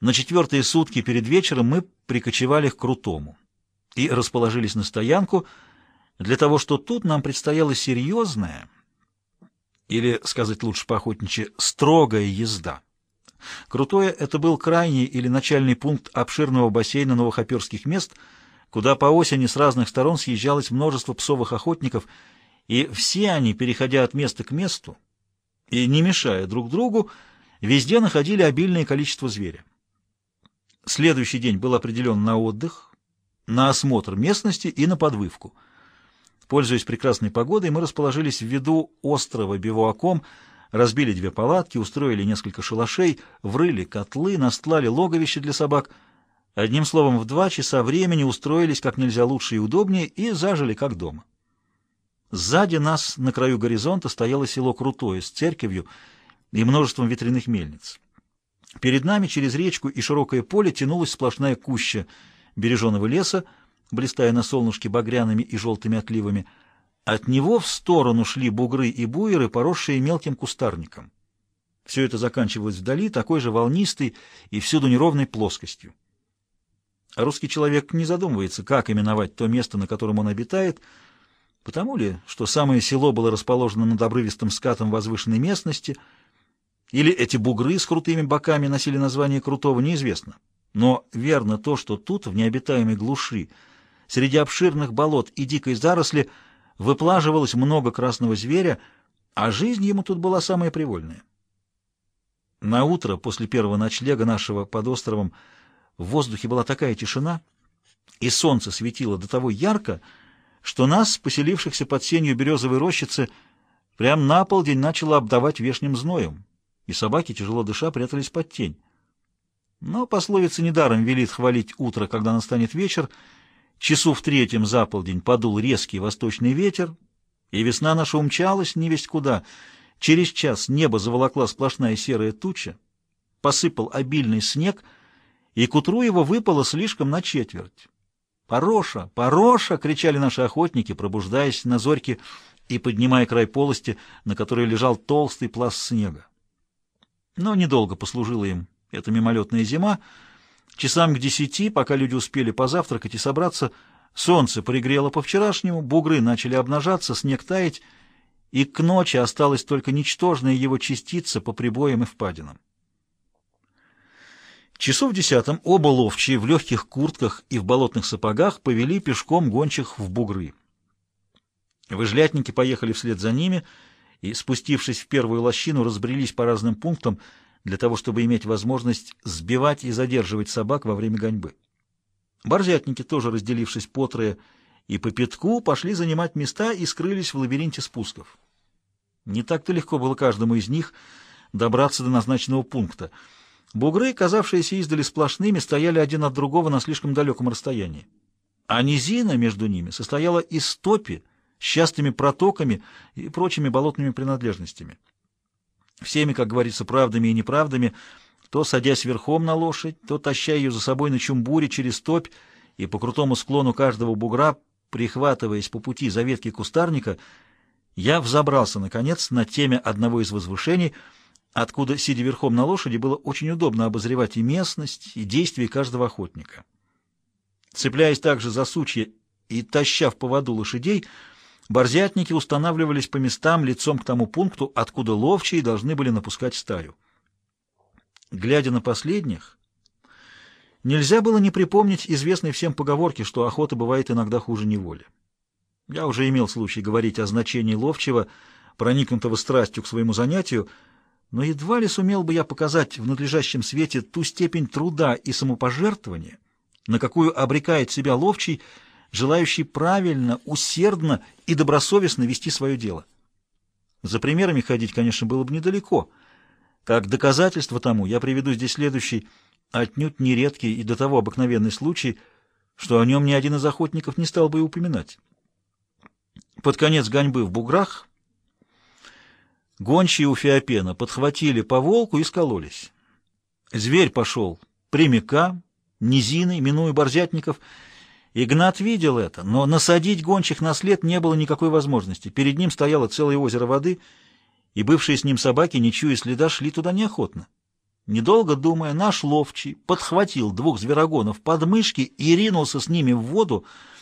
На четвертые сутки перед вечером мы прикочевали к Крутому и расположились на стоянку для того, что тут нам предстояла серьезная, или, сказать лучше поохотничьи, строгая езда. Крутое — это был крайний или начальный пункт обширного бассейна новохоперских мест, куда по осени с разных сторон съезжалось множество псовых охотников, и все они, переходя от места к месту и не мешая друг другу, везде находили обильное количество зверя. Следующий день был определен на отдых, на осмотр местности и на подвывку. Пользуясь прекрасной погодой, мы расположились в виду острова Бивуаком, разбили две палатки, устроили несколько шалашей, врыли котлы, настлали логовище для собак. Одним словом, в два часа времени устроились как нельзя лучше и удобнее и зажили как дома. Сзади нас, на краю горизонта, стояло село Крутое с церковью и множеством ветряных мельниц. Перед нами через речку и широкое поле тянулась сплошная куща береженого леса, блистая на солнышке багряными и желтыми отливами. От него в сторону шли бугры и буеры, поросшие мелким кустарником. Все это заканчивалось вдали такой же волнистой и всюду неровной плоскостью. А русский человек не задумывается, как именовать то место, на котором он обитает, потому ли, что самое село было расположено над обрывистым скатом возвышенной местности — или эти бугры с крутыми боками носили название крутого, неизвестно. Но верно то, что тут, в необитаемой глуши, среди обширных болот и дикой заросли, выплаживалось много красного зверя, а жизнь ему тут была самая привольная. На утро после первого ночлега нашего под островом в воздухе была такая тишина, и солнце светило до того ярко, что нас, поселившихся под сенью березовой рощицы, прямо на полдень начало обдавать вешним зноем и собаки, тяжело дыша, прятались под тень. Но пословица недаром велит хвалить утро, когда настанет вечер. Часу в третьем за полдень подул резкий восточный ветер, и весна наша умчалась невесть куда. Через час небо заволокла сплошная серая туча, посыпал обильный снег, и к утру его выпало слишком на четверть. «Пороша! Пороша!» — кричали наши охотники, пробуждаясь на зорьке и поднимая край полости, на которой лежал толстый пласт снега. Но недолго послужила им эта мимолетная зима. Часам к десяти, пока люди успели позавтракать и собраться, солнце пригрело по-вчерашнему, бугры начали обнажаться, снег таять, и к ночи осталась только ничтожная его частица по прибоям и впадинам. Часов десятом оба ловчие в легких куртках и в болотных сапогах повели пешком гончих в бугры. Выжлятники поехали вслед за ними — и, спустившись в первую лощину, разбрелись по разным пунктам для того, чтобы иметь возможность сбивать и задерживать собак во время гоньбы. Борзятники, тоже разделившись по трое и по пятку, пошли занимать места и скрылись в лабиринте спусков. Не так-то легко было каждому из них добраться до назначенного пункта. Бугры, казавшиеся издали сплошными, стояли один от другого на слишком далеком расстоянии. А низина между ними состояла из топи, с частыми протоками и прочими болотными принадлежностями. Всеми, как говорится, правдами и неправдами, то садясь верхом на лошадь, то таща ее за собой на чумбуре через топь и по крутому склону каждого бугра, прихватываясь по пути за ветки кустарника, я взобрался, наконец, на теме одного из возвышений, откуда, сидя верхом на лошади, было очень удобно обозревать и местность, и действия каждого охотника. Цепляясь также за сучья и таща в поводу лошадей, Борзятники устанавливались по местам лицом к тому пункту, откуда ловчие должны были напускать стаю. Глядя на последних, нельзя было не припомнить известной всем поговорки, что охота бывает иногда хуже неволи. Я уже имел случай говорить о значении ловчего, проникнутого страстью к своему занятию, но едва ли сумел бы я показать в надлежащем свете ту степень труда и самопожертвования, на какую обрекает себя ловчий, желающий правильно, усердно и добросовестно вести свое дело. За примерами ходить, конечно, было бы недалеко. Как доказательство тому я приведу здесь следующий, отнюдь нередкий и до того обыкновенный случай, что о нем ни один из охотников не стал бы и упоминать. Под конец гоньбы в буграх гончие у Феопена подхватили по волку и скололись. Зверь пошел прямика, низины, минуя борзятников — Игнат видел это, но насадить гончих на след не было никакой возможности. Перед ним стояло целое озеро воды, и бывшие с ним собаки, не чуя следа, шли туда неохотно. Недолго думая, наш ловчий подхватил двух зверогонов под мышки и ринулся с ними в воду,